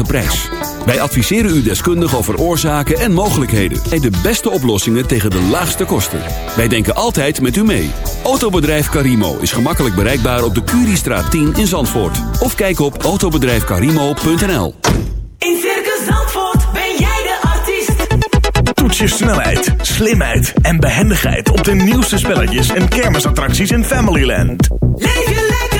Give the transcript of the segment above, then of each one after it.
lage prijs. Wij adviseren u deskundig over oorzaken en mogelijkheden. En de beste oplossingen tegen de laagste kosten. Wij denken altijd met u mee. Autobedrijf Carimo is gemakkelijk bereikbaar op de Curiestraat 10 in Zandvoort. Of kijk op autobedrijfcarimo.nl In Circus Zandvoort ben jij de artiest. Toets je snelheid, slimheid en behendigheid op de nieuwste spelletjes en kermisattracties in Familyland. Leef je lekker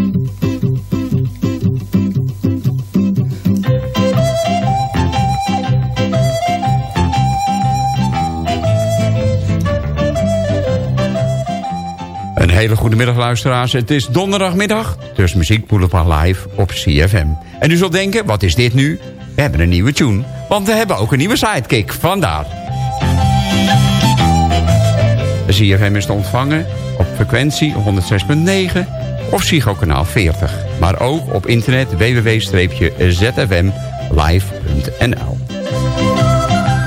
Hele goede middag luisteraars. Het is donderdagmiddag, dus Muziek live op CFM. En u zult denken, wat is dit nu? We hebben een nieuwe tune, want we hebben ook een nieuwe sidekick. Vandaar. De CFM is te ontvangen op frequentie 106.9 of Psycho kanaal 40. Maar ook op internet www.zfmlive.nl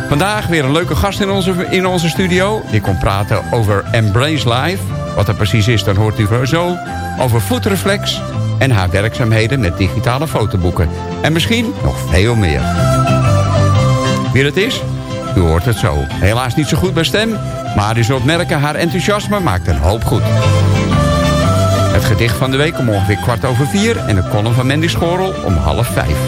Vandaag weer een leuke gast in onze, in onze studio. Die komt praten over Embrace Live. Wat dat precies is, dan hoort u zo. Over Footreflex en haar werkzaamheden met digitale fotoboeken. En misschien nog veel meer. Wie het is? U hoort het zo. Helaas niet zo goed bij stem, maar u zult merken haar enthousiasme maakt een hoop goed. Het gedicht van de week om ongeveer kwart over vier... en de column van Mandy Schorel om half vijf.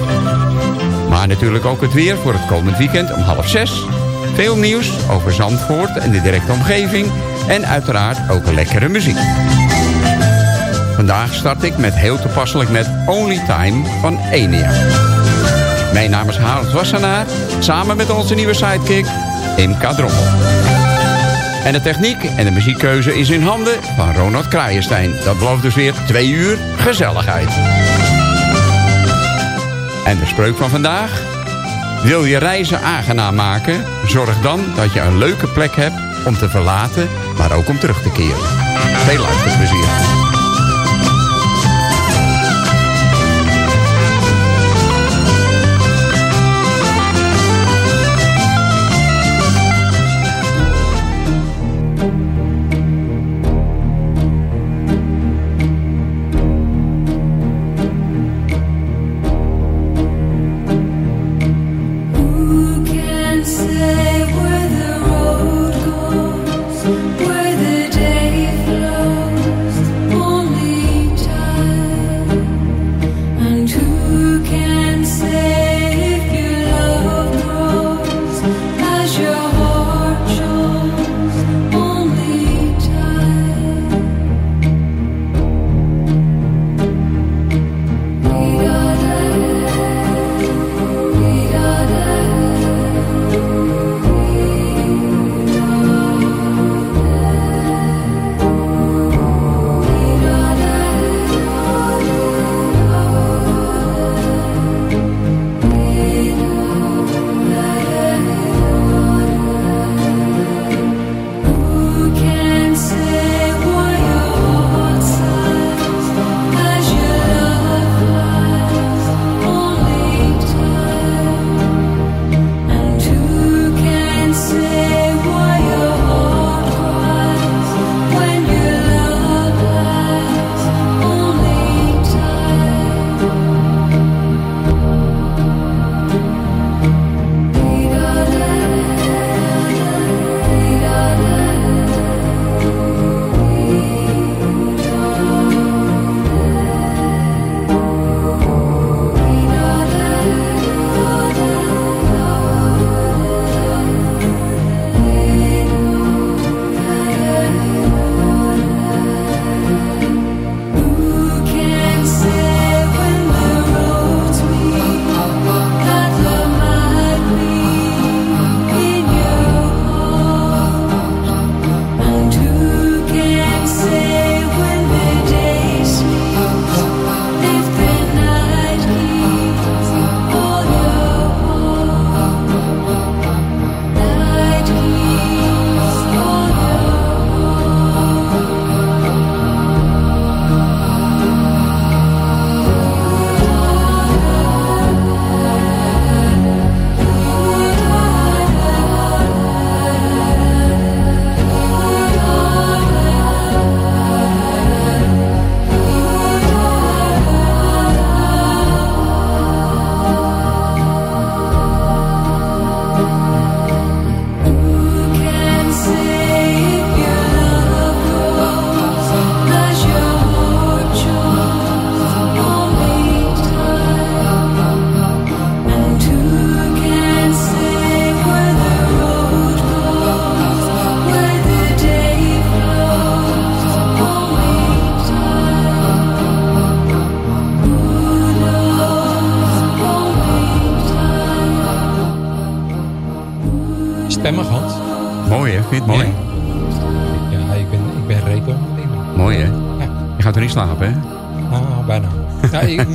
Maar natuurlijk ook het weer voor het komend weekend om half zes. Veel nieuws over Zandvoort en de directe omgeving. En uiteraard ook lekkere muziek. Vandaag start ik met heel toepasselijk met Only Time van Enia. Mijn naam is Harold Wassenaar. Samen met onze nieuwe sidekick Imka Drommel. En de techniek en de muziekkeuze is in handen van Ronald Kraaienstein. Dat belooft dus weer twee uur gezelligheid. En de spreuk van vandaag? Wil je reizen aangenaam maken? Zorg dan dat je een leuke plek hebt om te verlaten, maar ook om terug te keren. Veel luisterplezier.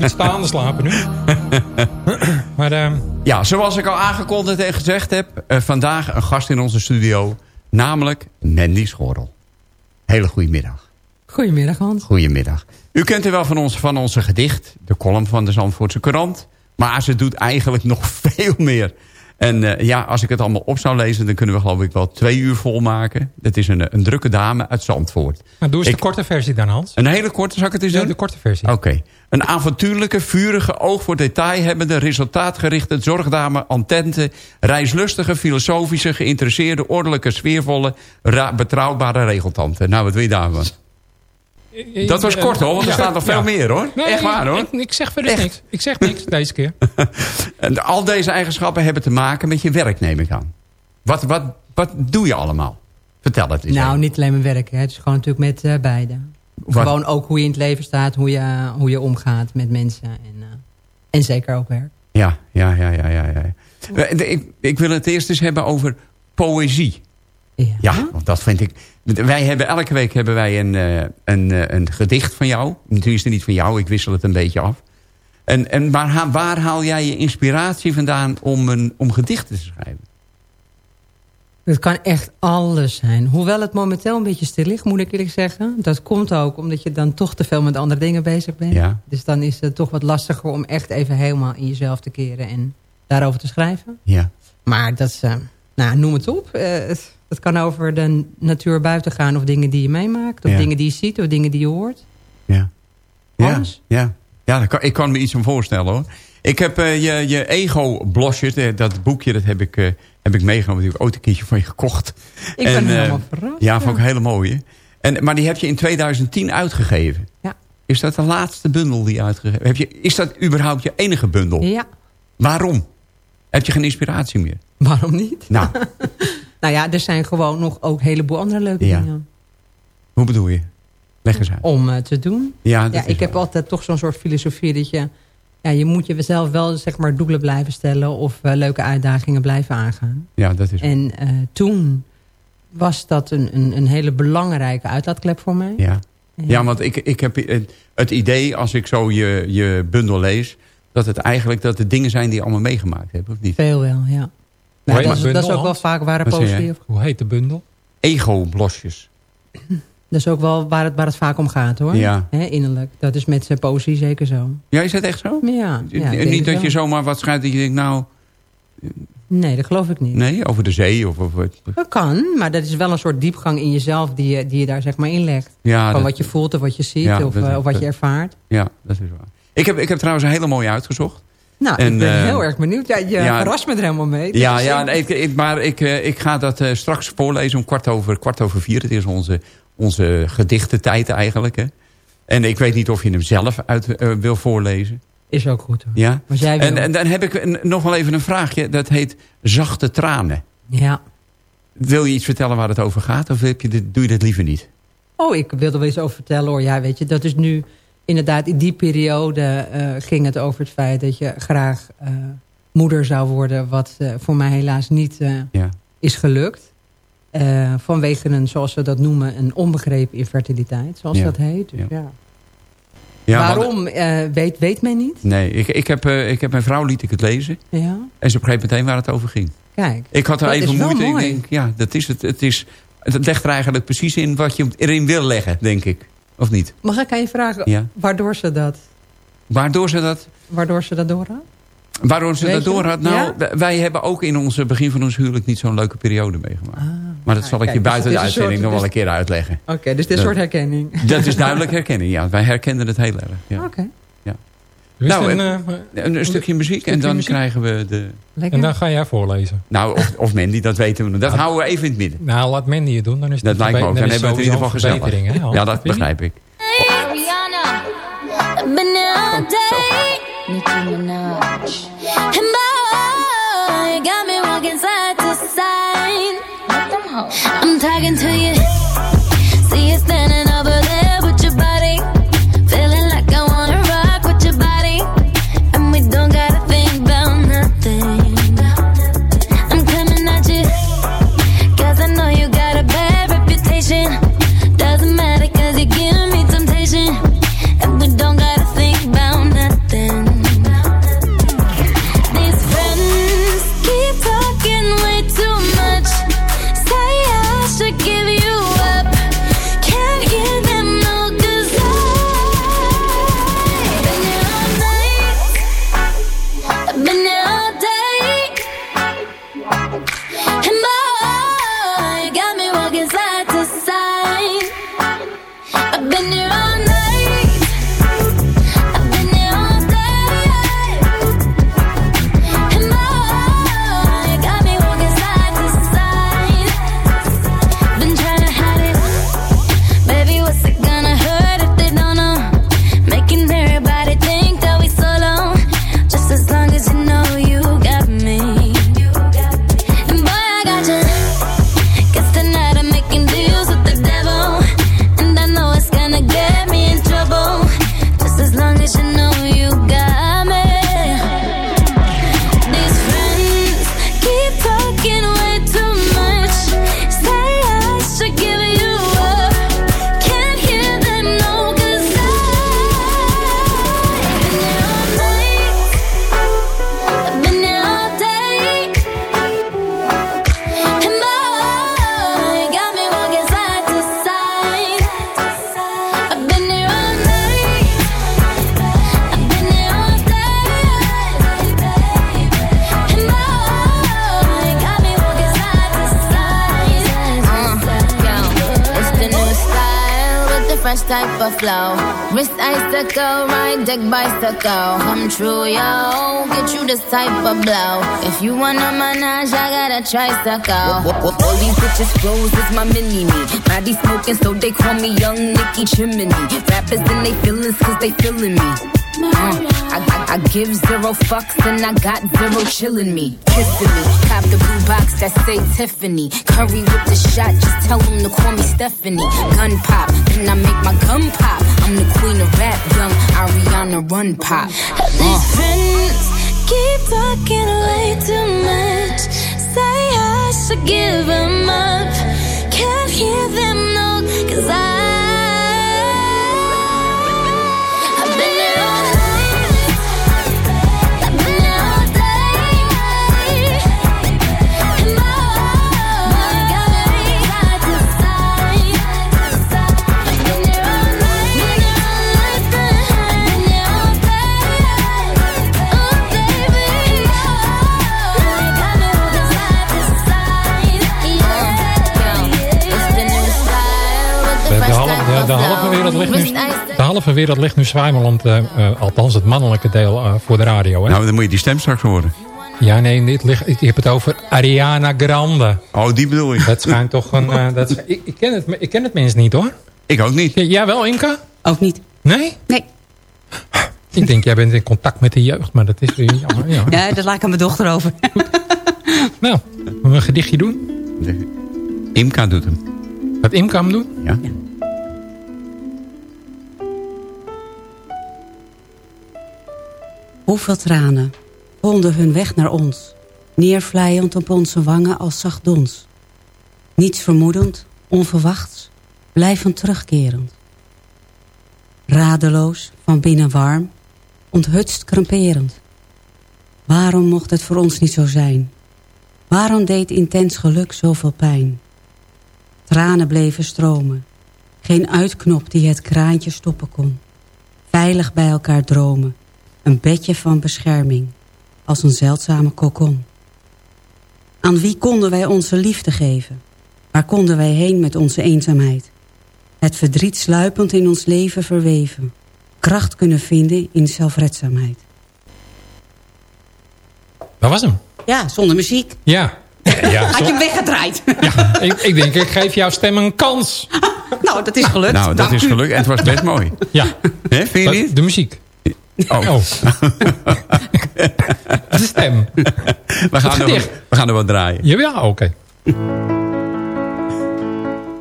Moet staande slapen nu. maar ehm, Ja, zoals ik al aangekondigd en gezegd heb... eh, vandaag een gast in onze studio, namelijk Mandy Schorrel. Hele goede middag. Goedemiddag Hans. Goedemiddag. U kent er wel van, ons, van onze gedicht, de column van de Zandvoortse Courant. Maar ze doet eigenlijk nog veel meer. En eh, ja, als ik het allemaal op zou lezen... dan kunnen we geloof ik wel twee uur volmaken. Dat is een, een drukke dame uit Zandvoort. maar doe eens Ik- de korte versie dan, Hans. Een hele korte, zal ik het eens Ja, doen? de korte versie. Oké. Een avontuurlijke, vurige, oog voor detail hebbende, resultaatgerichte, zorgdame, attente, reislustige, filosofische, geïnteresseerde, ordelijke, sfeervolle, betrouwbare regeltante. Nou, wat wil je daarvan? Dat was kort hoor, want er Ja, staat nog veel ja. meer hoor. Nee, Echt waar hoor. Ik, ik zeg verder Echt. niks. Ik zeg niks deze keer. En al deze eigenschappen hebben te maken met je werk, neem ik aan. Wat, wat, wat doe je allemaal? Vertel het eens. Nou, even. niet alleen mijn werk. Hè. Het is gewoon natuurlijk met eh, beide. Gewoon ook hoe je in het leven staat. Hoe je, hoe je omgaat met mensen. En, eh, en zeker ook werk. Ja, ja, ja, ja, ja. ja. Eh, Ik, ik wil het eerst eens hebben over poëzie. Ja. Ja, want dat vind ik... Wij hebben, elke week hebben wij een, eh, een, eh, een gedicht van jou. Natuurlijk niet van jou, ik wissel het een beetje af. En, en waar, waar haal jij je inspiratie vandaan om, een, om gedichten te schrijven? Het kan echt alles zijn. Hoewel het momenteel een beetje stil ligt, moet ik eerlijk zeggen. Dat komt ook omdat je dan toch te veel met andere dingen bezig bent. Ja. Dus dan is het toch wat lastiger om echt even helemaal in jezelf te keren. En daarover te schrijven. Ja. Maar dat is, eh, nou, noem het op. Eh, het, het kan over de natuur buiten gaan of dingen die je meemaakt. Of Ja. dingen die je ziet of dingen die je hoort. Ja. Ja, ja. ja kan, ik kan me iets van voorstellen hoor. Ik heb eh, je, je ego-blosjes, eh, dat boekje, dat heb ik, eh, heb ik meegenomen. Die heb ik ooit een keertje van je gekocht. Ik ben En, helemaal verrast. Ja, vond ik hele mooie. En, maar die heb je in 2010 uitgegeven. Ja. Is dat de laatste bundel die je uitgegeven heb je? Is dat überhaupt je enige bundel? Ja, Waarom? Heb je geen inspiratie meer? waarom niet? Nou, Nou ja, er zijn gewoon nog ook een heleboel andere leuke Ja. dingen hoe bedoel je? Leg eens uit. om te doen. Ja, Ja, ik heb altijd toch zo'n soort filosofie dat je... Ja, je moet jezelf wel zeg maar doelen blijven stellen of eh, leuke uitdagingen blijven aangaan. Ja, dat is. En eh, toen was dat een, een, een hele belangrijke uitlaatklep voor mij. Ja. Ja, want ik, ik heb het- het idee, als ik zo je, je bundel lees... dat het eigenlijk dat de dingen zijn die je allemaal meegemaakt hebt, of niet? Veel wel, ja. Nou, dat, is, bundel, dat is ook wel vaak waar jij? poëzie... Hoe heet de bundel? Ego-blosjes. Dat is ook wel waar het, waar het vaak om gaat, hoor. Ja. Innerlijk. Dat is met zijn poëzie zeker zo. Ja, is dat echt zo? Ja, ja niet dat wel. je zomaar wat schrijft dat je denkt, nou... Nee, dat geloof ik niet. Nee, over de zee of over... Dat kan, maar dat is wel een soort diepgang in jezelf die je, die je daar zeg maar inlegt. Ja, Van dat, wat je voelt of wat je ziet Ja, of, dat- eh, of wat dat- je ervaart. ja, dat is waar. Ik heb, ik heb trouwens een hele mooie uitgezocht. Nou, En, ik ben eh, heel erg benieuwd. Ja, je ja, verrast me er helemaal mee. Ja, Dus, ja ik, ik- maar ik, eh, ik ga dat eh, straks voorlezen om kwart over, kwart over vier. Het is onze, onze gedichtentijd eigenlijk. Hè. En ik weet niet of je hem zelf uit wil voorlezen. Is ook goed hoor. Ja? Jij wil. En, en dan heb ik een- nog wel even een vraagje. Dat heet Zachte Tranen. Ja. Wil je iets vertellen waar het over gaat? Of heb je dit, doe je dat liever niet? Oh, ik wilde wel eens over vertellen hoor. Ja, weet je, dat is nu inderdaad in die periode eh, ging het over het feit dat je graag eh, moeder zou worden. Wat eh, voor mij helaas niet Ja. is gelukt. Vanwege een, zoals we dat noemen, een onbegrepen infertiliteit. Zoals Ja. dat heet. Dus, Ja. ja. Waarom, weet, weet men niet. nee, ik, ik, heb, ik heb mijn vrouw liet ik het lezen. Ja, En ze begreep meteen waar het over ging. kijk. Ik had er even moeite. Denk, ja, dat is het. Het, is, het legt er eigenlijk precies in wat je erin wil leggen, denk ik. Of niet? Mag ik aan je vragen Ja. waardoor ze dat, Waardoor ze dat, waardoor ze dat doorhad? waardoor ze Weet dat je? door had? Nou, Ja? wij- hebben ook in ons begin van ons huwelijk niet zo'n leuke periode meegemaakt. Ah, maar dat zal ik kijk, je dus buiten de uitzending soort- nog wel dus- een keer uitleggen. Oké, dus dit is een Dat- soort herkenning. Dat is duidelijk herkenning, ja. Wij herkennen het heel erg. Ja. Oké, Nou, een, en- eh, Een, een stukje muziek en stukje dan muziek. krijgen we de... lekker. en dan ga jij voorlezen. Nou, of, of Mandy, dat weten we nog. Dat houden we even in het midden. Nou, laat Mandy het doen. Dan is het Dat lijkt me ook. Dan is hebben we het in ieder geval gezellig. hè? Ja, dat begrijp ik. Rihanna, been all day. Nicki Minaj, and boy, got me walking side to side. I'm talking to you. Bicycle. Come true, yo. Get you this type of blow. If you wanna manage, I gotta try. a tricycle. All these bitches flows is my mini me. Body smoking, so they call me Young Nicky Chimney. Rappers in they feelings, cause they feeling me. Uh, I, I, I give zero fucks and I got zero chillin' me. Kissing me. Cop the blue box that say Tiffany. Curry with the shot, just tell them to call me Stephanie. Gun pop, then I make my gun pop. I'm the queen of rap, young Ariana Run Pop. These friends keep talking way too much. Say I should give them up. Can't hear them, no, cause I. de, of de halve wereld ligt nu, de halve wereld ligt nu zwijmelend, eh, eh, althans het mannelijke deel eh, voor de radio. Hè? Nou, dan moet je die stem straks horen. Ja, nee, dit ligt, ik heb het over Ariana Grande. Oh, die bedoel je? Dat schijnt toch een... dat, ik, ik, ken het, ik ken het mens niet hoor. Ik ook niet. J- Jij wel, Inka? Ook niet. Nee? Nee. Ik denk, jij bent in contact met de jeugd, maar dat is weer jammer. Ja. Ja, dat laat ik aan mijn dochter over. Nou, zullen we een gedichtje doen? De- Imka doet hem. Wat Imka hem doen? Ja. Hoeveel tranen vonden hun weg naar ons, neervlijend op onze wangen als zacht dons. Niets vermoedend, onverwachts, blijvend terugkerend. Radeloos, van binnen warm, onthutst kramperend. Waarom mocht het voor ons niet zo zijn? Waarom deed intens geluk zoveel pijn? Tranen bleven stromen, geen uitknop die het kraantje stoppen kon. Veilig bij elkaar dromen, een bedje van bescherming, als een zeldzame kokon. Aan wie konden wij onze liefde geven? Waar konden wij heen met onze eenzaamheid? Het verdriet sluipend in ons leven verweven. Kracht kunnen vinden in zelfredzaamheid. Dat was hem. Ja, zonder muziek. Ja. ja, Had je hem weggedraaid? ja ik, ik denk, ik geef jouw stem een kans. nou, dat is gelukt. Nou, dat Dank is gelukt en het was best mooi. Ja. Hè, vind je niet? De muziek. Oh, Oh. De stem. we, gaan er, we gaan er wat draaien. Ja, ja oké.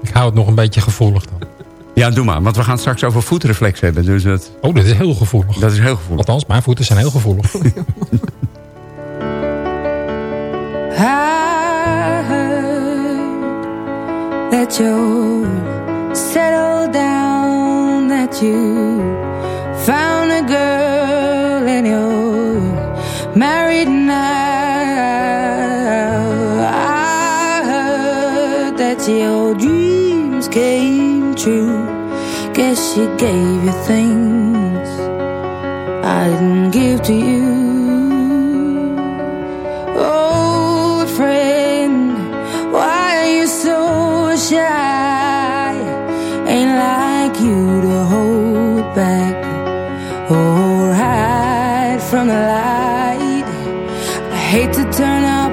Ik hou het nog een beetje gevoelig dan. Ja, doe maar. Want we gaan het straks over voetreflex hebben. Dus dat, Oh, dat is heel gevoelig. dat is heel gevoelig. Althans, mijn voeten zijn heel gevoelig. I heard that you settled down, that you found a girl married now. I heard that your dreams came true. Guess she gave you things I didn't give to you. Old friend, why are you so shy? Ain't like you to hold back or hide from the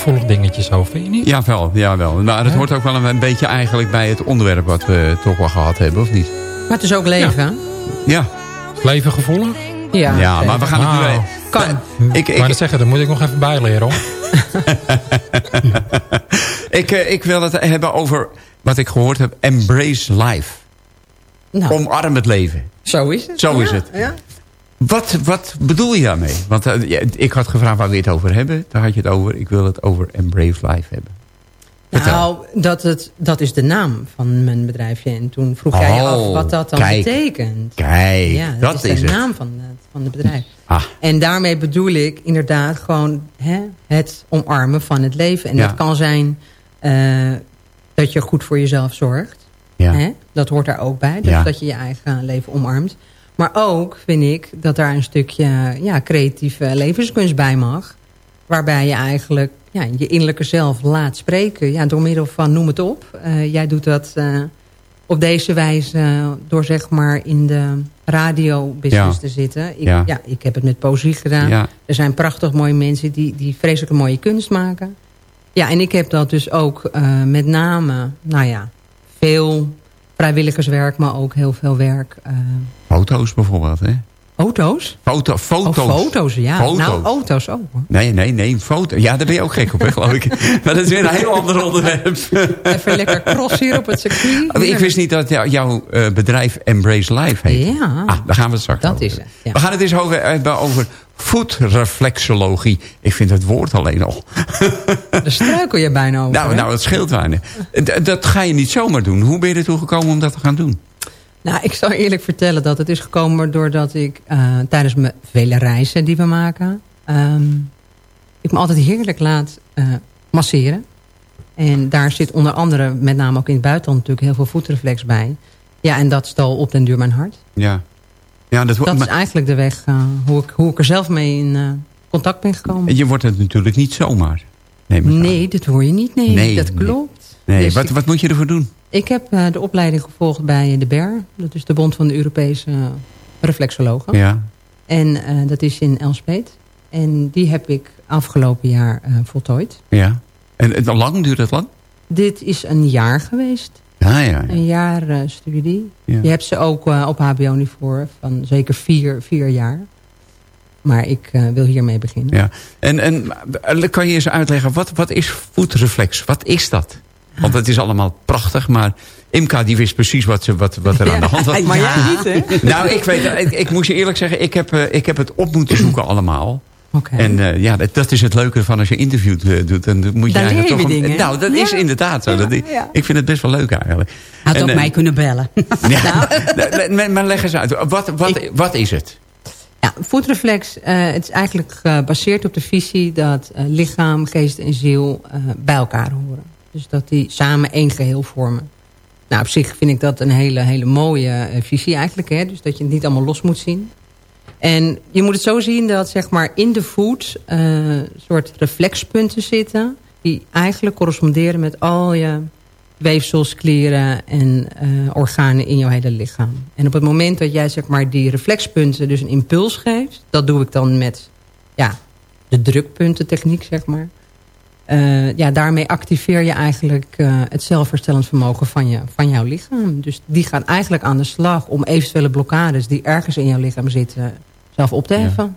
gevoelig dingetje zo, vind je niet? Jawel, jawel. Maar het hoort ook wel een, een beetje eigenlijk bij het onderwerp wat we toch wel gehad hebben, of niet? Maar het is ook leven. Ja, leven gevoelig? Ja, ja maar we gaan het nu... Kan. Ik, maar ik, dat zeggen, daar moet ik nog even bijleren hoor. ik, eh, ik wil het hebben over wat ik gehoord heb. Embrace life. Nou, Omarm het leven. zo is het. Zo Ja, is het. Ja. Wat, wat bedoel je daarmee? Want eh, ik had gevraagd waar we het over hebben. Daar had je het over. Ik wil het over Embrace life hebben. Vertel. Nou, dat, het, dat is de naam van mijn bedrijfje. En toen vroeg jij je Oh, af wat dat dan kijk. betekent. Kijk, ja, dat, dat, is, is de het. naam van het, van het bedrijf. Ah, En daarmee bedoel ik inderdaad gewoon hè, het omarmen van het leven. En Ja. dat kan zijn eh, dat je goed voor jezelf zorgt. ja. Hè? Dat hoort daar ook bij. Dus Ja. dat je je eigen leven omarmt. Maar ook vind ik dat daar een stukje ja, creatieve levenskunst bij mag. Waarbij je eigenlijk ja, je innerlijke zelf laat spreken. Ja, door middel van noem het op. Eh, jij doet dat eh, op deze wijze door zeg maar in de radiobusiness Ja. te zitten. Ik, Ja. ja. ik heb het met poëzie gedaan. Ja. Er zijn prachtig mooie mensen die, die vreselijk mooie kunst maken. Ja, en ik heb dat dus ook eh, met name, nou ja, veel vrijwilligerswerk, maar ook heel veel werk. eh, Foto's bijvoorbeeld, hè? auto's? Foto, foto's. Oh, foto's, ja. Foto's. Nou, auto's ook. hoor. Nee, nee, nee, foto. Ja, daar ben je ook gek op, hè, geloof ik. Maar dat is weer een heel ander onderwerp. Even lekker cross hier op het circuit. Oh, ik wist niet dat jou- jouw eh, bedrijf Embrace Life heet. Ja. Ah, daar gaan we het straks Dat over is het, ja. We gaan het eens over, hebben over voetreflexologie. Ik vind het woord alleen al. Daar struikel je bijna over. Nou, nou, het scheelt weinig. Dat ga je niet zomaar doen. Hoe ben je ertoe gekomen om dat te gaan doen? Nou, ik zal eerlijk vertellen dat het is gekomen doordat ik eh, tijdens mijn vele reizen die we maken... ehm, ik me altijd heerlijk laat eh, masseren. En daar zit onder andere, met name ook in het buitenland natuurlijk, heel veel voetreflex bij. Ja, en dat stal op den duur mijn hart. Ja. Ja, dat, Dat is eigenlijk de weg eh, hoe, ik, hoe ik er zelf mee in eh, contact ben gekomen. je wordt het natuurlijk niet zomaar. Nee, dat hoor je niet. Nee, Nee, dat klopt. Nee, Dus wat, wat moet je ervoor doen? ik heb eh, de opleiding gevolgd bij de BER. Dat is de Bond van de Europese Reflexologen. Ja. En dat is in Elspet. En die heb ik afgelopen jaar voltooid. ja. En, en lang duurt het lang? Dit is een jaar geweest. Ja, ja. ja. Een jaar eh, studie. Ja. Je hebt ze ook eh, op hbo-niveau van zeker vier, vier jaar. Maar ik eh, wil hiermee beginnen. Ja. En, en kan je eens uitleggen, wat, wat is voetreflex? Wat is dat? Want het is allemaal prachtig, maar Imka die wist precies wat, ze, wat, wat er aan de hand was. Maar jij niet, hè? Nou, ik, weet, ik, ik moest je eerlijk zeggen, ik heb, ik heb het op moeten zoeken allemaal. En eh, ja, dat, dat is het leuke van als je interviewt eh, doet. Dan moet je Dan eigenlijk toch een-? Nou, dat Ja. is inderdaad zo. Dat, ja. Ik vind het best wel leuk eigenlijk. Had En, ook eh, mij kunnen bellen. Ja, maar, maar leg eens uit. Wat, wat, wat is het? Ja, voetreflex, het is eigenlijk gebaseerd op de visie dat lichaam, geest en ziel bij elkaar horen. Dus dat die samen één geheel vormen. Nou, op zich vind ik dat een hele, hele mooie visie eigenlijk. Hè? Dus dat je het niet allemaal los moet zien. En je moet het zo zien dat zeg maar, in de voet eh, soort reflexpunten zitten... die eigenlijk corresponderen met al je weefsels, klieren en eh, organen in jouw hele lichaam. En op het moment dat jij zeg maar, die reflexpunten dus een impuls geeft... dat doe ik dan met ja, de drukpuntentechniek, zeg maar... Eh, ja, daarmee activeer je eigenlijk eh, het zelfherstellend vermogen van, je, van jouw lichaam. Dus die gaan eigenlijk aan de slag om eventuele blokkades die ergens in jouw lichaam zitten zelf op te heffen.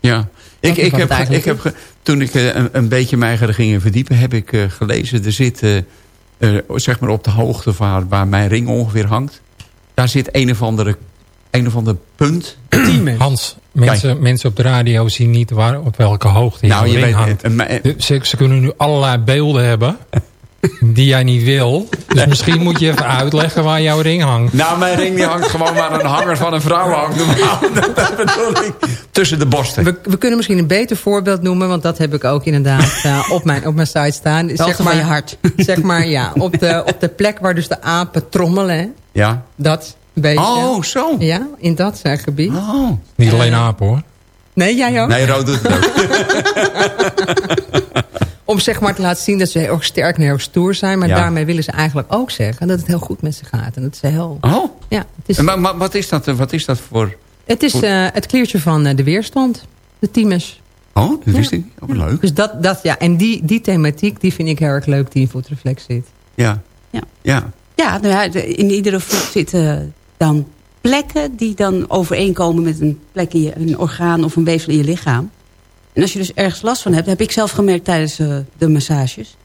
Ja, ik, ik heb, ik heb toen ik eh, een, een beetje mij ging verdiepen, heb ik gelezen, er zit, zeg maar op de hoogte waar, waar mijn ring ongeveer hangt, daar zit een of andere, een of ander punt. Hans, mensen, mensen op de radio zien niet waar, op welke hoogte Nou, jouw je ring weet, hangt. eh, De- Ze, ze kunnen nu allerlei beelden hebben die jij niet wil. Dus misschien moet je even uitleggen waar jouw ring hangt. Nou, mijn ring die hangt gewoon waar een hanger van een vrouw hangt. Normaal, dat bedoel ik. Tussen de borsten. We, we kunnen misschien een beter voorbeeld noemen... want dat heb ik ook inderdaad eh, op, mijn, op mijn site staan. Hoogte van je hart. Zeg maar, ja, op de, op de plek waar dus de apen trommelen. Ja. Dat, Oh, zo. Ja, in dat gebied. Oh. Niet alleen apen hoor. Nee, jij ook? Nee, rood doet het ook. Om zeg maar te laten zien dat ze heel erg sterk en heel erg stoer zijn. Maar Ja. daarmee willen ze eigenlijk ook zeggen dat het heel goed met ze gaat. En dat ze heel... Oh. Ja, het is, Maar, maar wat, is dat, eh, wat is dat voor... het, is eh, het kliertje van eh, de weerstand. De thymus. Oh, dat wist Ja. ik. Oh, leuk. Dus dat, dat ja. En die, die thematiek die vind ik heel erg leuk die in voetreflex zit. Ja. Ja. Ja. Ja, nou ja, in iedere voet zitten dan plekken die dan overeenkomen met een plek in je, een orgaan of een weefsel in je lichaam. En als je dus ergens last van hebt, heb ik zelf gemerkt tijdens eh, de massages.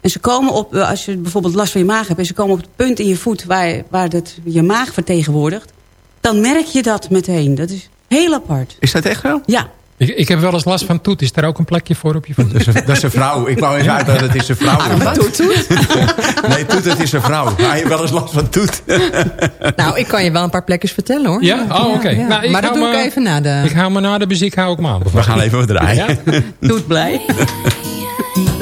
En ze komen op, eh, als je bijvoorbeeld last van je maag hebt... en ze komen op het punt in je voet waar, waar dat je maag vertegenwoordigt... dan merk je dat meteen. Dat is heel apart. Is dat echt zo? Ja, Ik, ik heb wel eens last van toet. Is daar ook een plekje voor op je voet? Dat is, een, dat is een vrouw. Ik wou eens uit dat het is een vrouw. Toet, toet. Nee, Toet, het is een vrouw. Hij heeft wel eens last van Toet. Nou, ik kan je wel een paar plekjes vertellen hoor. Ja? Oh, oké. ja. Nou, ik maar dat hou doe ik even na de... Ik hou me na de muziek hou ik me aan. We gaan even wat draaien. Ja? doet blij.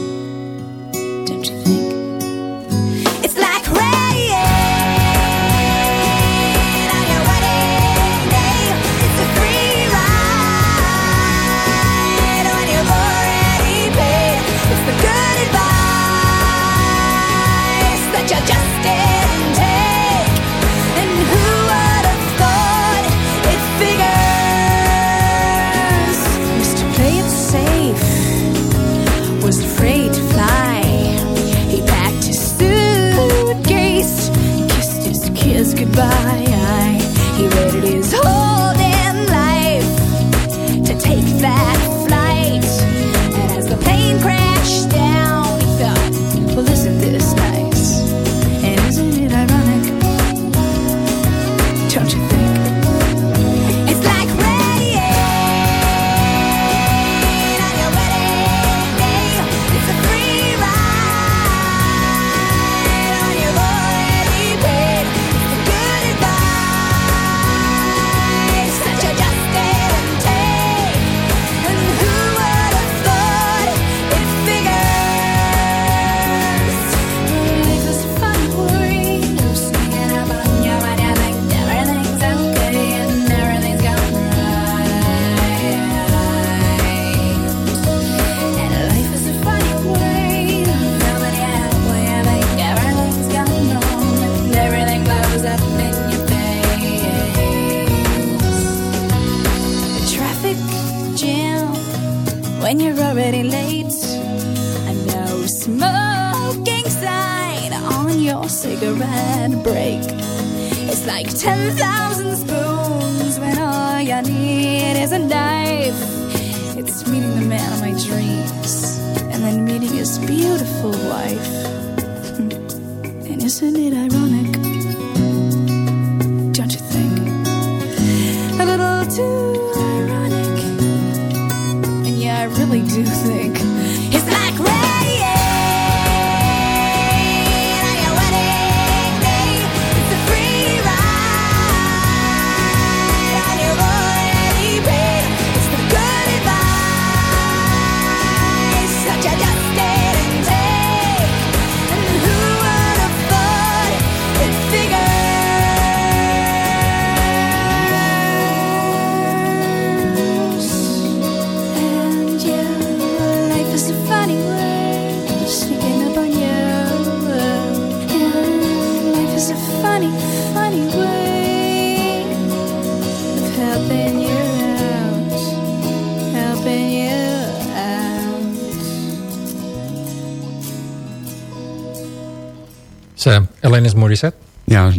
Really do think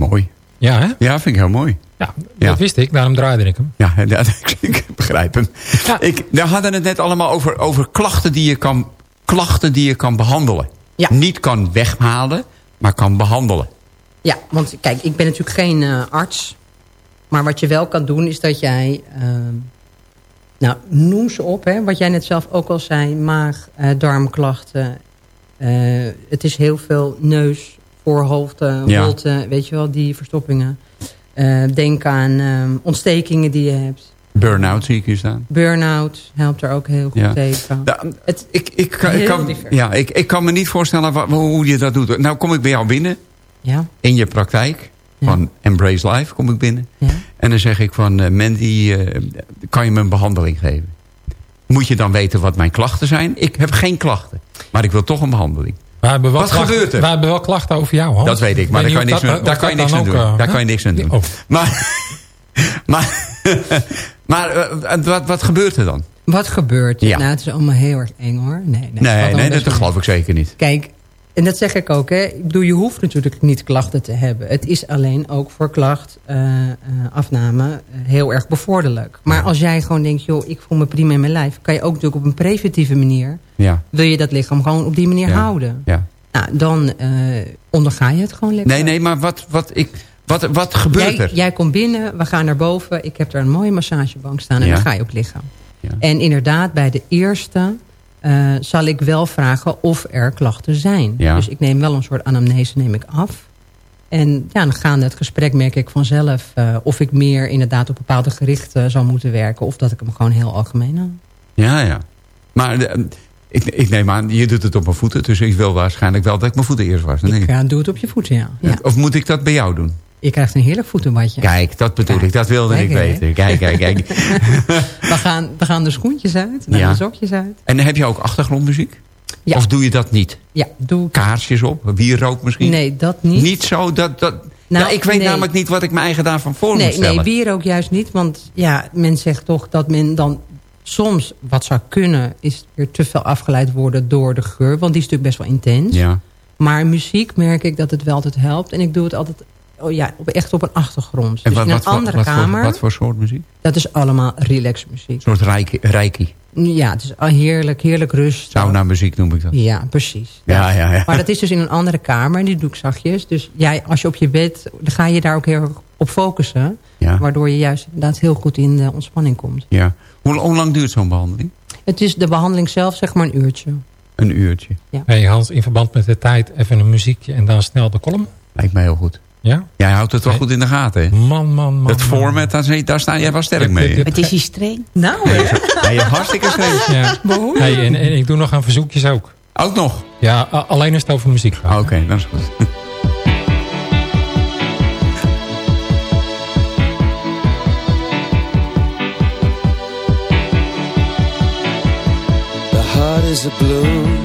mooi. Ja, hè? Ja, vind ik heel mooi. Ja, Ja. dat wist ik. Daarom draaide ik hem. Ja, ja, ik begrijp hem. Ik, we hadden het net allemaal over, over klachten, die je kan, klachten die je kan behandelen. Ja. Niet kan weghalen, maar kan behandelen. Ja, want kijk, ik ben natuurlijk geen eh, arts. Maar wat je wel kan doen is dat jij... ehm, nou, noem ze op, hè, wat jij net zelf ook al zei. Maag, eh, darmklachten. eh, het is heel veel neus, voorhoofd, Ja. holte, weet je wel, die verstoppingen. Eh, denk aan ehm, ontstekingen die je hebt. Burn-out zie ik hier staan. Burn-out helpt er ook heel goed Ja. tegen. Ja, Het, ik, ik, kan, ik, ja, ik, ik kan me niet voorstellen hoe je dat doet. Nou kom ik bij jou binnen, ja, in je praktijk. Van Embrace Life kom ik binnen. ja. En dan zeg ik van, eh, Mandy, eh, kan je me een behandeling geven? Moet je dan weten wat mijn klachten zijn? Ik heb geen klachten, maar ik wil toch een behandeling. We hebben wel Wat klachten- gebeurt er? We hebben wel klachten over jou, Hans. Dat weet ik, maar weet daar kan je niks, aan- daar of kan je niks dan aan ook, doen. Daar hè? kan je niks aan doen. Oh. Maar, maar, maar eh, wat, wat gebeurt er dan? Wat gebeurt er? Ja. Nou, het is allemaal heel erg eng hoor. Nee, nee, Nee, dat geloof ik zeker niet. Kijk, en dat zeg ik ook, hè. Ik bedoel, je hoeft natuurlijk niet klachten te hebben. Het is alleen ook voor klachtafname uh, heel erg bevorderlijk. Maar als jij gewoon denkt, joh, ik voel me prima in mijn lijf... kan je ook natuurlijk op een preventieve manier... Ja, wil je dat lichaam gewoon op die manier Ja. houden. ja. Nou, dan uh, onderga je het gewoon lekker. Nee, nee, maar wat, wat, ik, wat, wat gebeurt jij, er? Jij komt binnen, we gaan naar boven. Ik heb er een mooie massagebank staan en dan ga je op liggen. Ja. En inderdaad, bij de eerste uh, zal ik wel vragen of er klachten zijn. Ja. Dus ik neem wel een soort anamnese neem ik af. En ja, dan gaande het gesprek merk ik vanzelf... Uh, of ik meer inderdaad op bepaalde gerichten zou moeten werken... of dat ik hem gewoon heel algemeen hou. Ja, ja. Maar uh, ik, ik neem aan, je doet het op mijn voeten... dus ik wil waarschijnlijk wel dat ik mijn voeten eerst was. Ik uh, doe het op je voeten, ja. ja. Of moet ik dat bij jou doen? Je krijgt een heerlijk voetenbadje. Kijk, dat bedoel Kijk, ik. Dat wilde kijk, ik weten. Kijk, kijk, kijk. we, gaan, we gaan de schoentjes uit en Ja. de sokjes uit. En heb je ook achtergrondmuziek? Ja. Of doe je dat niet? Ja, doe ik. Kaarsjes op? Wierrook misschien? Nee, dat niet. Niet zo? Dat, dat... Nou, ja, ik weet nee. namelijk niet wat ik me eigen daarvan voor moet Nee, stellen. nee, wierook juist niet. Want ja, men zegt toch dat men dan soms wat zou kunnen... is weer te veel afgeleid worden door de geur. Want die is natuurlijk best wel intens. Ja. Maar muziek merk ik dat het wel altijd helpt. En ik doe het altijd oh ja, op, echt op een achtergrond. En dus wat, in een wat, andere wat, kamer. Voor, wat voor soort muziek? Dat is allemaal relax muziek. Een soort reiki. reiki. Ja, het is heerlijk, heerlijk rust. Sauna muziek noem ik dat. Ja, precies. Ja, ja, ja. Maar dat is dus in een andere kamer. En die doe ik zachtjes. Dus jij, als je op je bed... dan ga je daar ook heel erg op focussen. Ja. Waardoor je juist inderdaad heel goed in de ontspanning komt. ja. Hoe, hoe lang duurt zo'n behandeling? Het is de behandeling zelf zeg maar een uurtje. Een uurtje. Hey Hans, in verband met de tijd even een muziekje en dan snel de column. Lijkt mij heel goed. Ja? Jij houdt het wel Nee. goed in de gaten, hè? Man, man, man. Dat man. format, daar, daar sta jij wel sterk mee. Het is hier streng. Nou, Nee, je hebt hartstikke streng. Ja. Hey, en, en ik doe nog aan verzoekjes ook. Ook nog? Ja, alleen als het over muziek gaat. Oké, dat is goed. The heart is a balloon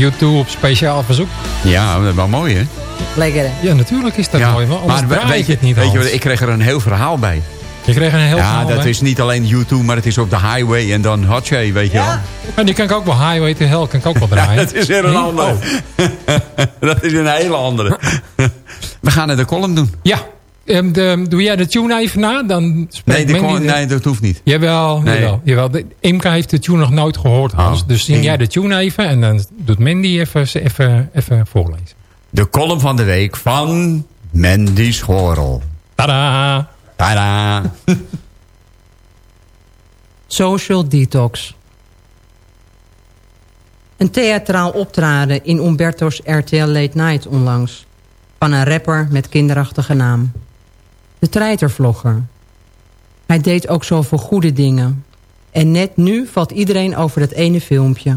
U2 op speciaal verzoek. Ja, dat is wel mooi, hè? Lekker, hè? Ja, natuurlijk is dat mooi, maar anders weet je, het niet Weet je, ik kreeg er een heel verhaal bij. Je kreeg een heel ja, verhaal Ja, dat is niet alleen U2, maar het is op de Highway en dan Hotshey, weet je wel. En die kan ik ook wel Highway to Hell, kan ik ook wel draaien. dat is in een andere. Oh. Dat is een hele andere. We gaan het de column doen. Ja ehm, de, doe jij de tune even na? Dan Nee, de de- nee, dat hoeft niet. Jawel, Nee. jawel, jawel. De, Imka heeft de tune nog nooit gehoord. Oh. Dus zing jij de tune even en dan doet Mandy even, even, even voorlezen. De column van de week van Mandy Schorel. Tada! Tada! Social Detox. Een theatraal optreden in Umberto's RTL Late Night onlangs. Van een rapper met kinderachtige naam. De treitervlogger. Hij deed ook zoveel goede dingen. En net nu valt iedereen over dat ene filmpje.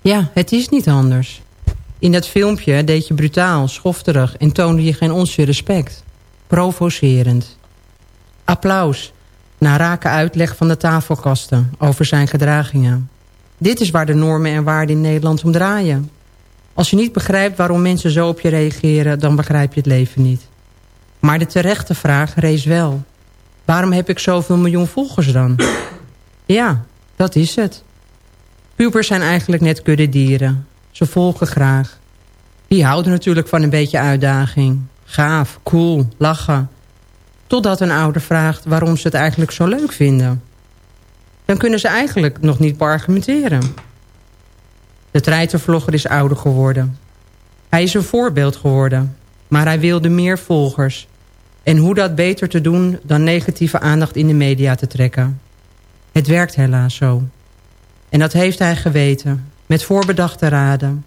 Ja, het is niet anders. In dat filmpje deed je brutaal, schofterig en toonde je geen onsje respect. Provocerend. Applaus na rake uitleg van de tafelkasten over zijn gedragingen. Dit is waar de normen en waarden in Nederland om draaien. Als je niet begrijpt waarom mensen zo op je reageren... dan begrijp je het leven niet. Maar de terechte vraag rees wel. Waarom heb ik zoveel miljoen volgers dan? Ja, dat is het. Pubers zijn eigenlijk net kudde dieren. Ze volgen graag. Die houden natuurlijk van een beetje uitdaging. Gaaf, cool, lachen. Totdat een ouder vraagt waarom ze het eigenlijk zo leuk vinden. Dan kunnen ze eigenlijk nog niet beargumenteren. De treitervlogger is ouder geworden. Hij is een voorbeeld geworden. Maar hij wilde meer volgers. En hoe dat beter te doen dan negatieve aandacht in de media te trekken. Het werkt helaas zo. En dat heeft hij geweten. Met voorbedachte raden.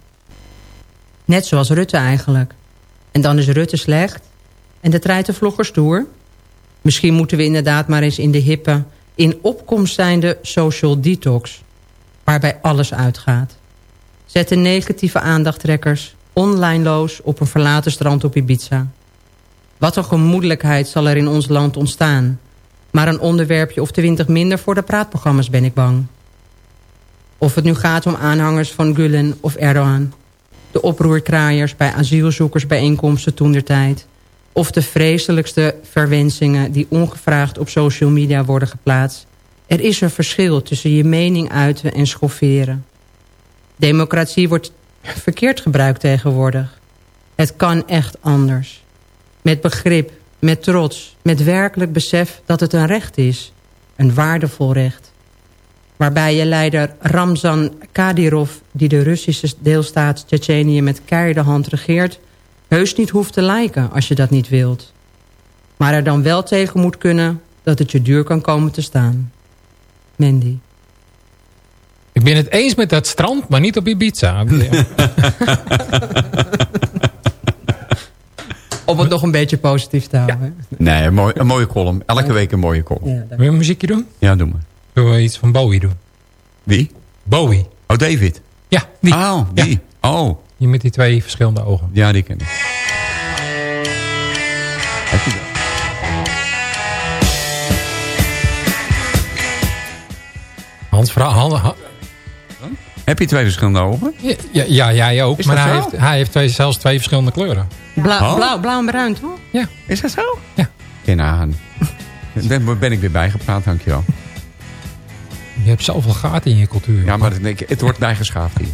Net zoals Rutte eigenlijk. En dan is Rutte slecht. En de treitervlogger stoer. Misschien moeten we inderdaad maar eens in de hippe... in opkomst zijnde social detox... waarbij alles uitgaat. Zet de negatieve aandachttrekkers online loos... op een verlaten strand op Ibiza. Wat een gemoedelijkheid zal er in ons land ontstaan. Maar een onderwerpje of twintig minder voor de praatprogramma's ben ik bang. Of het nu gaat om aanhangers van Gulen of Erdogan... de oproerkraaiers bij asielzoekersbijeenkomsten tijd of de vreselijkste verwensingen die ongevraagd op social media worden geplaatst. Er is een verschil tussen je mening uiten en schofferen. Democratie wordt verkeerd gebruikt tegenwoordig. Het kan echt anders. Met begrip, met trots, met werkelijk besef dat het een recht is. Een waardevol recht. Waarbij je leider Ramzan Kadyrov, die de Russische deelstaat Tsjetsjenië met keiharde hand regeert heus niet hoeft te lijken als je dat niet wilt. Maar er dan wel tegen moet kunnen dat het je duur kan komen te staan. Mandy. Ik ben het eens met dat strand, maar niet op Ibiza. Om het nog een beetje positief te houden. Nee, een, mooi, een mooie column. Elke week een mooie column. Ja, Wil je een muziekje doen? Ja, doe maar. Zullen we iets van Bowie doen? Wie? Bowie. Oh, David. Ja, die. Oh, die. Oh, Die met die twee verschillende ogen. ja, die ken ik. Je? Hans, vra- Han- Han- Heb je twee verschillende ogen? ja, ja, ja, jij ook. Is maar hij heeft, hij heeft twee, zelfs twee verschillende kleuren. Blauw, Oh. blauw, blauw en bruin, toch? Ja. Is dat zo? Ja. Ken aan. Daar ben ik weer bijgepraat, dankjewel. Je hebt zoveel gaten in je cultuur. Ja, maar ik, het wordt bijgeschaafd hier.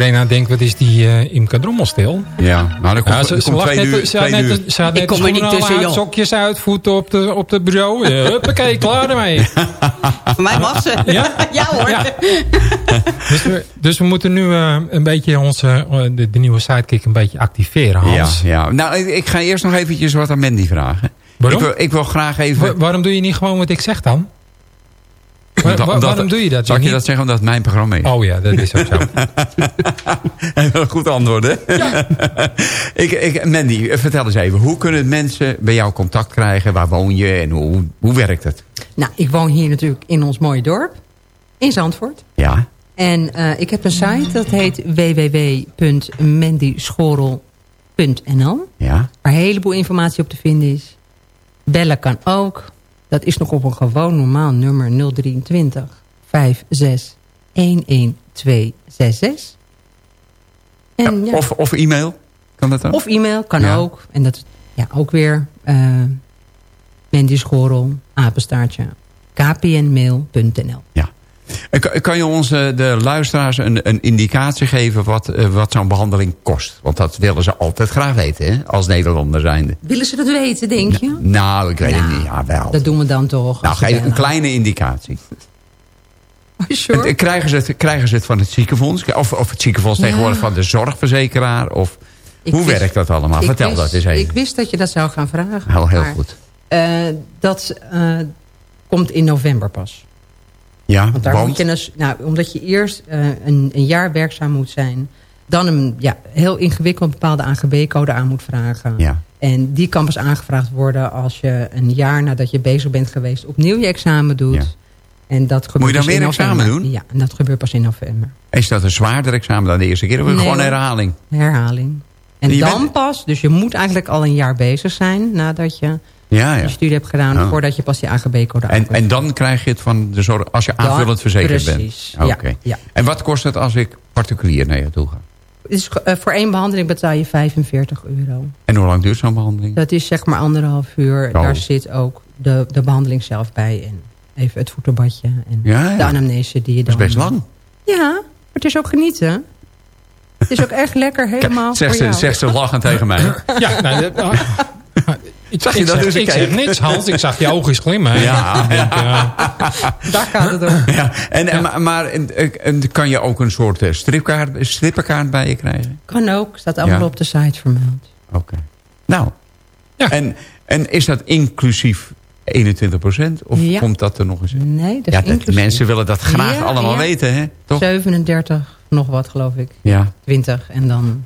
Iedereen aan denkt, wat is die eh Drommel stil? Ja, nou, er komt, Ja, ze, er ze komt twee uur. ze had net, uur. ze had net Ik kom er niet tussen, uit, joh. Sokjes uit, voeten op de, op de bureau. Ja, huppakee, klaar ermee. Voor mij mag ze. Ja? ja hoor. Ja. Dus we, dus we moeten nu eh, een beetje onze, eh, de, de nieuwe sidekick een beetje activeren, Ja, Hans. ja. Nou, ik, ik ga eerst nog eventjes wat aan Mandy vragen. Waarom? Ik wil, ik wil graag even... Wa- waarom doe je niet gewoon wat ik zeg dan? Omdat- waarom doe je dat? Zal ik je dat zeggen omdat het mijn programma is? Oh ja, dat is ook zo. Een goed antwoord, hè? ik, ik, Mandy, vertel eens even. Hoe kunnen mensen bij jou contact krijgen? Waar woon je en hoe, hoe werkt het? Nou, ik woon hier natuurlijk in ons mooie dorp. In Zandvoort. Ja, En eh, ik heb een site, dat heet www.mandyschorel.nl. ja. Waar een heleboel informatie op te vinden is. Bellen kan ook. Dat is nog op een gewoon normaal nummer 023 56 11266. En, ja, Of, of e-mail? Kan dat dan? of e-mail kan Ja. ook. En dat ja, ook weer uh, Mandy Schorel, apenstaartje, kpnmail.nl. Ja. En Kan, je ons, eh, de luisteraars, een, een indicatie geven wat, eh, wat zo'n behandeling kost? Want dat willen ze altijd graag weten, hè? als Nederlander zijnde. Willen ze dat weten, denk je? Nou, ik weet het Nou, niet. Ja, wel. Dat doen we dan toch. Nou, geef een kleine indicatie. Oh, sure. En Krijgen ze, het, krijgen ze het van het ziekenfonds? Of, of het ziekenfonds Ja. tegenwoordig van de zorgverzekeraar? Of, Ik hoe wist- werkt dat allemaal? Vertel wist- dat eens even. Ik wist dat je dat zou gaan vragen. Nou, heel maar, goed. eh, dat eh, komt in november pas. Ja, Want daar want? moet je dus, nou, omdat je eerst eh, een, een jaar werkzaam moet zijn. Dan een ja, heel ingewikkeld bepaalde AGB-code aan moet vragen. Ja. En die kan pas aangevraagd worden als je een jaar nadat je bezig bent geweest opnieuw je examen doet. Ja. En dat gebeurt Moet je dan weer examen november. doen? Ja, en dat gebeurt pas in november. Is dat een zwaarder examen dan de eerste keer? Of Nee, gewoon hoor. herhaling? Herhaling. En dan bent- pas, dus je moet eigenlijk al een jaar bezig zijn... nadat je Ja, ja. je studie hebt gedaan... Voordat je pas die AGB-code En, en dan krijg je het van de zorg als je Dan- aanvullend verzekerd precies, bent? Oké. ja. En wat kost het als ik particulier naar je toe ga? Dus, voor één behandeling betaal je 45 euro. En hoe lang duurt zo'n behandeling? Dat is zeg maar anderhalf uur. Oh. Daar zit ook de, de behandeling zelf bij. En even het voetenbadje. En Ja, ja. de anamnese die je Dat dan... is best lang. Ja, maar het is ook genieten. Het is ook echt lekker helemaal Zegt voor ze, jou. zegt ze lachend tegen mij. Ja, nou, dat- ik, Zag je ik dat zeg, dus een ik keer? zeg niks, Hans. Ik zag je ogen glimmen. Ja. Denk, eh, Daar gaat het om. Ja, en, en, maar, maar en, en kan je ook een soort eh, stripkaart, strippenkaart bij je krijgen? Kan ook. Staat allemaal Ja. op de site vermeld. Oké. Nou, Ja. en, en is dat inclusief 21% Of Ja. komt dat er nog eens in? Nee, dat is Ja, dat- inclusief. mensen willen dat graag Ja, allemaal ja. weten, hè? Toch? 37, nog wat geloof ik. Ja. 20 en dan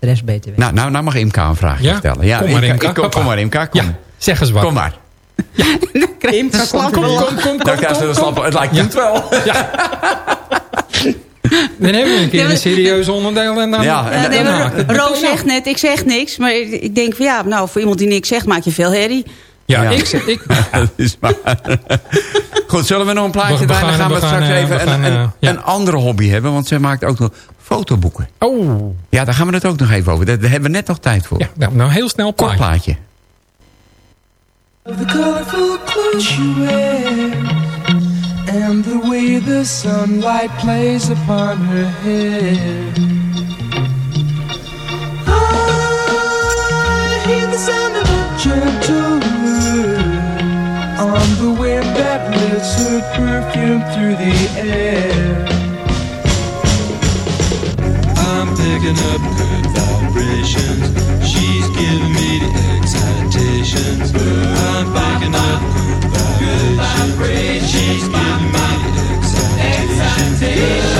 de rest BTW. Nou, nou, nou mag Imka een vraagje Ja? stellen. Ja, Kom maar, Imka. ik- kom, maar, Imka. Kom, ja, zeg eens wat. kom maar. Imka komt Kom, kom, kom, kom, Dan krijg je kom, de slappe. Het lijkt het wel. Dan hebben we een keer een serieus onderdeel en dan, Ja, en dan dan- Roos zegt net, ik zeg niks. Maar ik denk van ja, nou voor iemand die niks zegt maak je veel herrie. Ja, Ja. ik, zeg- ik, dat is waar. Goed, zullen we nog een plaatje We- we draaien? Dan gaan- we, we gaan, straks eh, even we een, gaan, een, eh, ja. een andere hobby hebben. Want zij maakt ook nog fotoboeken. oh, Ja, daar gaan we het ook nog even over. Daar, daar hebben we net nog tijd voor. ja, nou, nou heel snel Kort plaatje. plaatje. The colorful clothes she wears And the way the sunlight plays upon her hair I hear the sound of a gentle word On the wind that lifts her perfume through the air picking up good vibrations. She's giving me the excitations. I'm picking up good vibrations. She's giving me the excitations.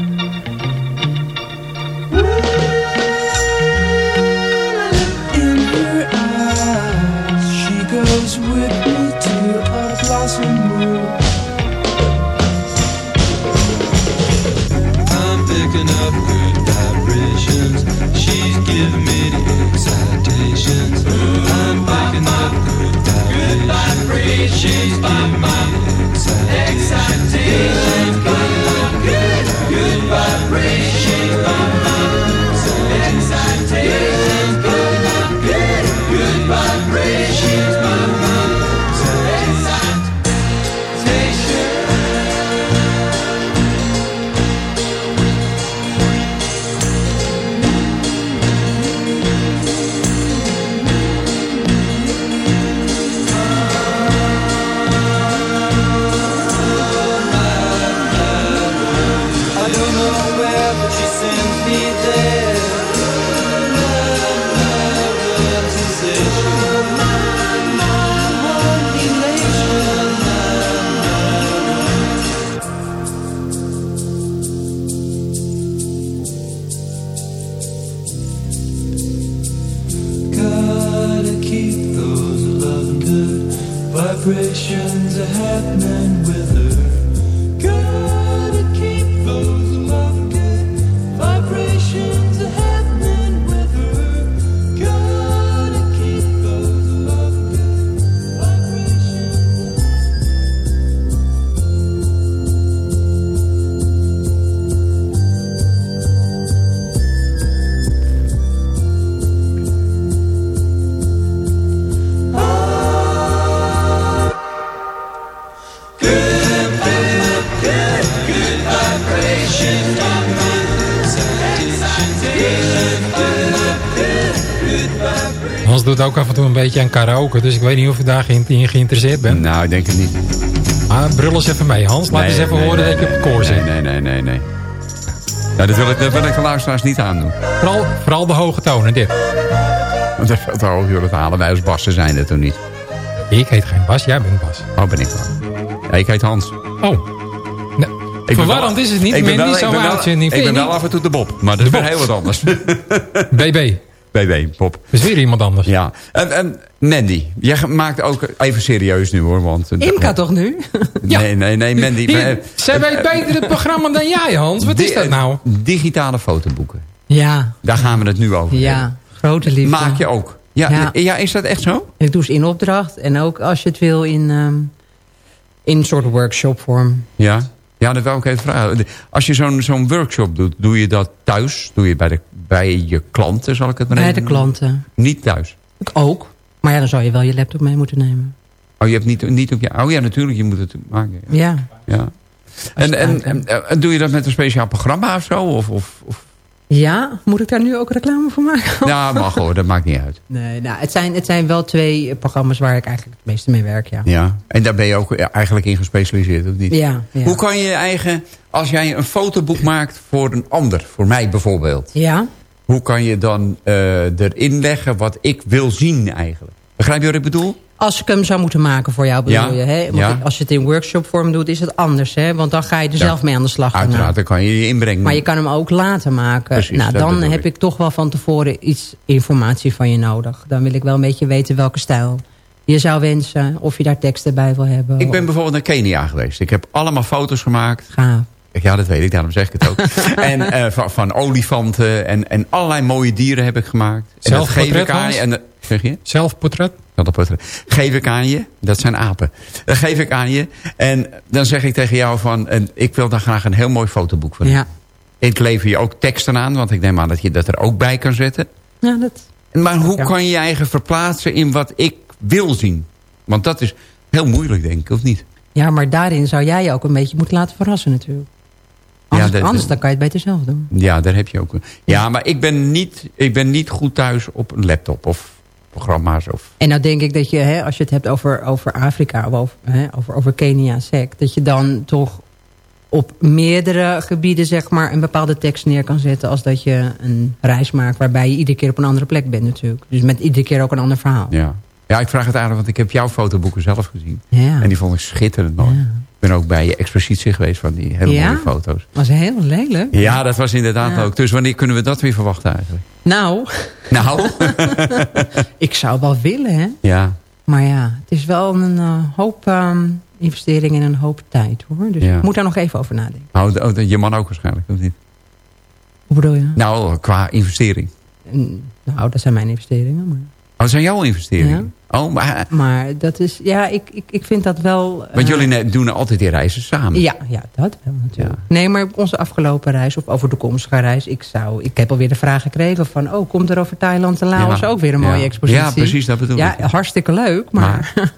Beetje aan karaoke. Dus ik weet niet of je daar ge- in geïnteresseerd bent. Nou, ik denk het niet. Maar brul eens even mee, Hans. Laat Nee, eens even nee, horen nee, dat je op het koor zit. Nee, nee, nee, nee. Ja, dat wil ik, dat wil ik de luisteraars niet aandoen. Vooral, vooral de hoge tonen, dit. Dat is veel te hoog, joh, dat halen wij als Bassen zijn het toch niet. Ik heet geen Bas, jij bent Bas. Oh, ben ik wel. Ja, ik heet Hans. Oh. Ik verwarrend wel- is het niet, ik ben wel- zo'n ik ben wel-. Ik ben af en toe de Bob, maar dat is weer heel wat anders. BB. BB, Bob. Dat is weer iemand anders. Ja. En, en Mandy, jij maakt ook even serieus nu hoor. Want, Imka toch nu? Nee, nee, nee, Mandy. Hier, maar- zij weet beter het programma dan jij, Hans. Wat is dat nou? Digitale fotoboeken. Ja, Daar gaan we het nu over hebben. ja. Grote liefde. Maak je ook? Ja, ja. Ja. is dat echt zo? Ik doe ze in opdracht. En ook als je het wil in, ehm, in een soort workshopvorm. Ja. Ja, dat wil ik even vragen. Als je zo'n zo'n workshop doet, doe je dat thuis? Doe je bij, de, bij je klanten, zal ik het maar Bij de noemen? klanten. Niet thuis? Ik ook. Maar ja, dan zou je wel je laptop mee moeten nemen. Oh, je hebt niet, niet op je... Oh ja, natuurlijk, je moet het maken. Ja. Ja. ja. En, en, en, en doe je dat met een speciaal programma of zo? Of, of, of... Ja, moet ik daar nu ook reclame voor maken? Ja, mag hoor, dat maakt niet uit. Nee, nou, het zijn, het zijn wel twee programma's waar ik eigenlijk het meeste mee werk, ja. Ja. En daar ben je ook eigenlijk in gespecialiseerd, of niet? Ja, ja. Hoe kan je je eigen... Als jij een fotoboek maakt voor een ander, voor mij bijvoorbeeld... Ja, hoe kan je dan eh, erin leggen wat ik wil zien eigenlijk? Begrijp je wat ik bedoel? Als ik hem zou moeten maken voor jou, bedoel Ja, je. Hè? Want ja. als je het in workshopvorm doet, is het anders. Hè? Want dan ga je er Ja. zelf mee aan de slag. Uiteraard, dan kan je je inbrengen. Maar je kan hem ook laten maken. Precies, nou, dan heb ik. ik toch wel van tevoren iets informatie van je nodig. Dan wil ik wel een beetje weten welke stijl je zou wensen. Of je daar teksten bij wil hebben. Ik ben bijvoorbeeld naar Kenia geweest. Ik heb allemaal foto's gemaakt. Gaaf. Ja, dat weet ik, daarom zeg ik het ook. en eh, van, van olifanten en, en allerlei mooie dieren heb ik gemaakt. En dat geef ik aan? En, zeg je? Zelfportret? Zelfportret. Geef ik aan je. Dat zijn apen. Dat geef ik aan je. En dan zeg ik tegen jou van... En ik wil daar graag een heel mooi fotoboek van. Ja. Ik lever je ook teksten aan. Want ik neem aan dat je dat er ook bij kan zetten. Ja, dat... Maar hoe Ja. kan je je eigen verplaatsen in wat ik wil zien? Want dat is heel moeilijk, denk ik, of niet? ja, maar daarin zou jij je ook een beetje moeten laten verrassen natuurlijk. Anders, dat- anders dan kan je het beter zelf doen. Ja, daar heb je ook. Ja, maar ik ben niet, ik ben niet goed thuis op een laptop of programma's. Of, En nou denk ik dat je, hè, als je het hebt over, over Afrika of over, hè, over, over Kenia, SEC... dat je dan toch op meerdere gebieden zeg maar, een bepaalde tekst neer kan zetten... als dat je een reis maakt waarbij je iedere keer op een andere plek bent natuurlijk. Dus met iedere keer ook een ander verhaal. ja. ja, ik vraag het aan, want ik heb jouw fotoboeken zelf gezien. Ja. En die vond ik schitterend mooi. Ik ben ook bij je expositie geweest van die hele Ja? mooie foto's. was heel lelijk. Ja, dat was inderdaad Ja. ook. Dus wanneer kunnen we dat weer verwachten eigenlijk? Nou, Nou, ik zou wel willen, hè. ja. Maar ja, het is wel een eh, hoop ehm, investering en een hoop tijd, hoor. Dus Ja. ik moet daar nog even over nadenken. Oh, oh, je man ook waarschijnlijk, of niet? Hoe bedoel je? Nou, qua investering. Nou, dat zijn mijn investeringen, maar... Oh, dat zijn jouw investeringen? Oh, maar... Maar dat is, ja, ik, ik, ik vind dat wel... Want eh, jullie ne- doen altijd die reizen samen. Ja, ja, dat wel natuurlijk. Nee, maar op onze afgelopen reis of over de toekomstige reis... Ik, zou, ik heb alweer de vraag gekregen van... oh, komt er over Thailand en Laos Ja, ook weer een ja. mooie expositie? Ja, precies, dat bedoel ja, ik. hartstikke leuk, maar...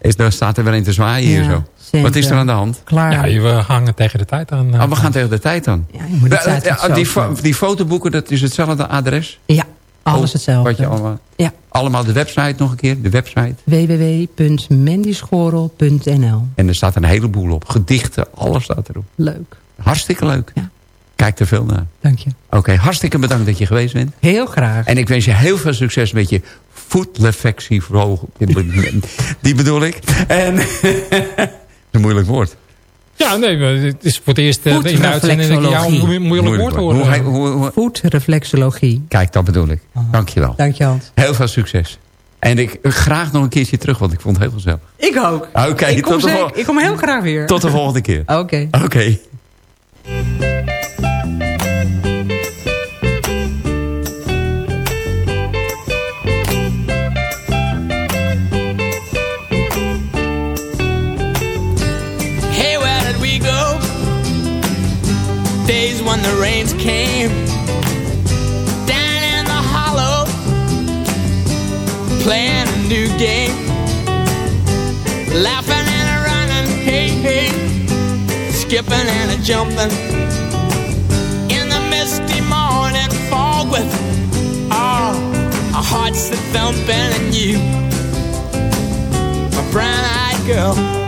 Is, daar staat er wel in te zwaaien hier Ja, zo. Wat is er ja. aan de hand? Klaar. Ja, we hangen tegen de tijd aan. eh. Oh, we gaan tegen de tijd dan. Ja, je moet die Eh, eh, die, fo- doen. die fotoboeken, dat is hetzelfde adres? Ja, alles Oh, hetzelfde. Wat je allemaal, Ja. allemaal de website nog een keer, de website. www.mandyschorel.nl En er staat een heleboel op. Gedichten, alles staat erop. Leuk, Hartstikke leuk. Ja. Kijk er veel naar. dank je. Oké, hartstikke bedankt dat je geweest bent. Heel graag. En ik wens je heel veel succes met je voetlefectie. Die bedoel ik. En, dat is een moeilijk woord. Ja, nee, maar het is voor het eerst eh, in de uitzending dat ik jou een moe- moeilijk woord hoor. Hoe, hij- hoe, hoe- Voetreflexologie. kijk, dat bedoel ik. Dankjewel. Dank je, Hans. Heel veel succes. En ik graag nog een keertje terug, want ik vond het heel gezellig. Ik ook. Oké, ik, kom tot, zeker- ik kom heel graag weer. tot de volgende keer. Oké. Oké. The rains came down in the hollow, playing a new game, laughing and a running, hey hey, skipping and a jumping in the misty morning fog with all our hearts that thumping and you, my brown-eyed girl.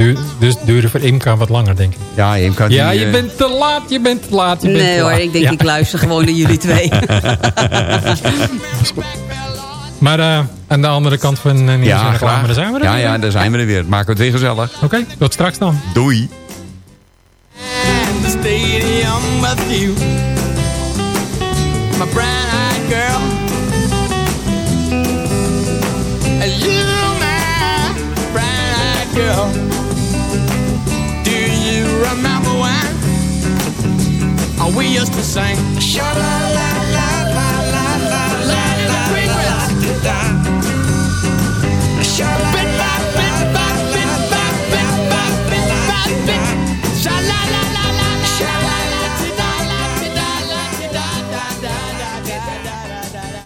Duur, dus duurde voor Imka wat langer, denk ik. Ja, Imka... die, Ja, je eh, bent te laat, je bent te laat, je bent Nee te hoor, laat. ik denk Ja. ik luister gewoon naar jullie twee. Maar eh, aan de andere kant van uh, nieuws Ja, en reclame, daar zijn we er Ja, weer. ja, daar zijn we er weer. Maken we het weer gezellig. Oké, tot straks dan. Doei. girl. We used to sing? Sha la la la la la la la la la la Sha la la la la la la la la la Sha la la la la sha la la ti da la ti da la ti da da da da da da da da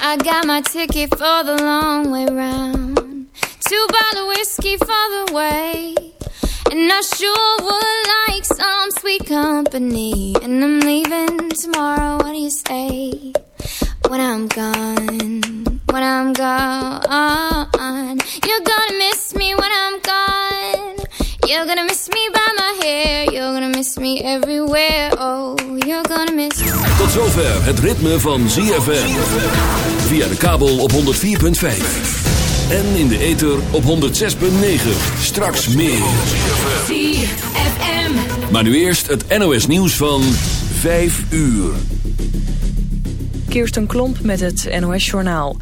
I got my ticket for the long way round. Two bottle whiskey for the way. And I sure would like some sweet company. And I'm leaving tomorrow. What do you say? When I'm gone, when I'm gone, you're gonna miss me when I'm gone. You're gonna miss me by my hair. You're gonna miss me everywhere. Oh, you're gonna miss me. Tot zover het ritme van ZFM. Via de kabel op 104.5. En in de ether op 106.9. Straks meer. ZFM. Maar nu eerst het NOS nieuws van 5 uur. Kirsten Klomp met het NOS-journaal.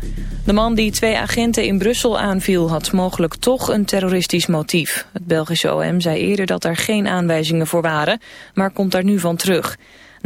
De man die twee agenten in Brussel aanviel had mogelijk toch een terroristisch motief. Het Belgische OM zei eerder dat er geen aanwijzingen voor waren, maar komt daar nu van terug.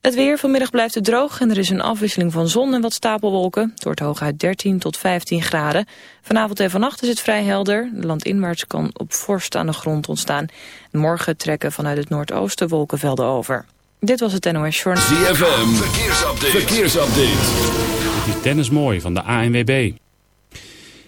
Het weer vanmiddag blijft het droog en er is een afwisseling van zon en wat stapelwolken. Het wordt hooguit 13 tot 15 graden. Vanavond en vannacht is het vrij helder. Landinwaarts kan op vorst aan de grond ontstaan. Morgen trekken vanuit het noordoosten wolkenvelden over. Dit was het NOS Journal. ZFM, verkeersupdate. verkeersupdate. Dit is Dennis Mooi van de ANWB.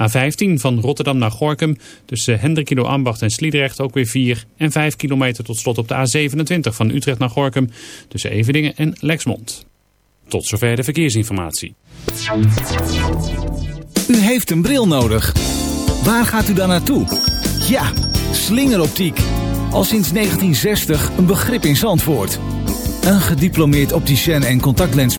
A15 van Rotterdam naar Gorkum tussen Hendrikido Ambacht en Sliedrecht ook weer 4. En 5 kilometer tot slot op de A27 van Utrecht naar Gorkum tussen Evedingen en Lexmond. Tot zover de verkeersinformatie. U heeft een bril nodig. Waar gaat u dan naartoe? Ja, slingeroptiek. Al sinds 1960 een begrip in Zandvoort. Een gediplomeerd opticien en contactlens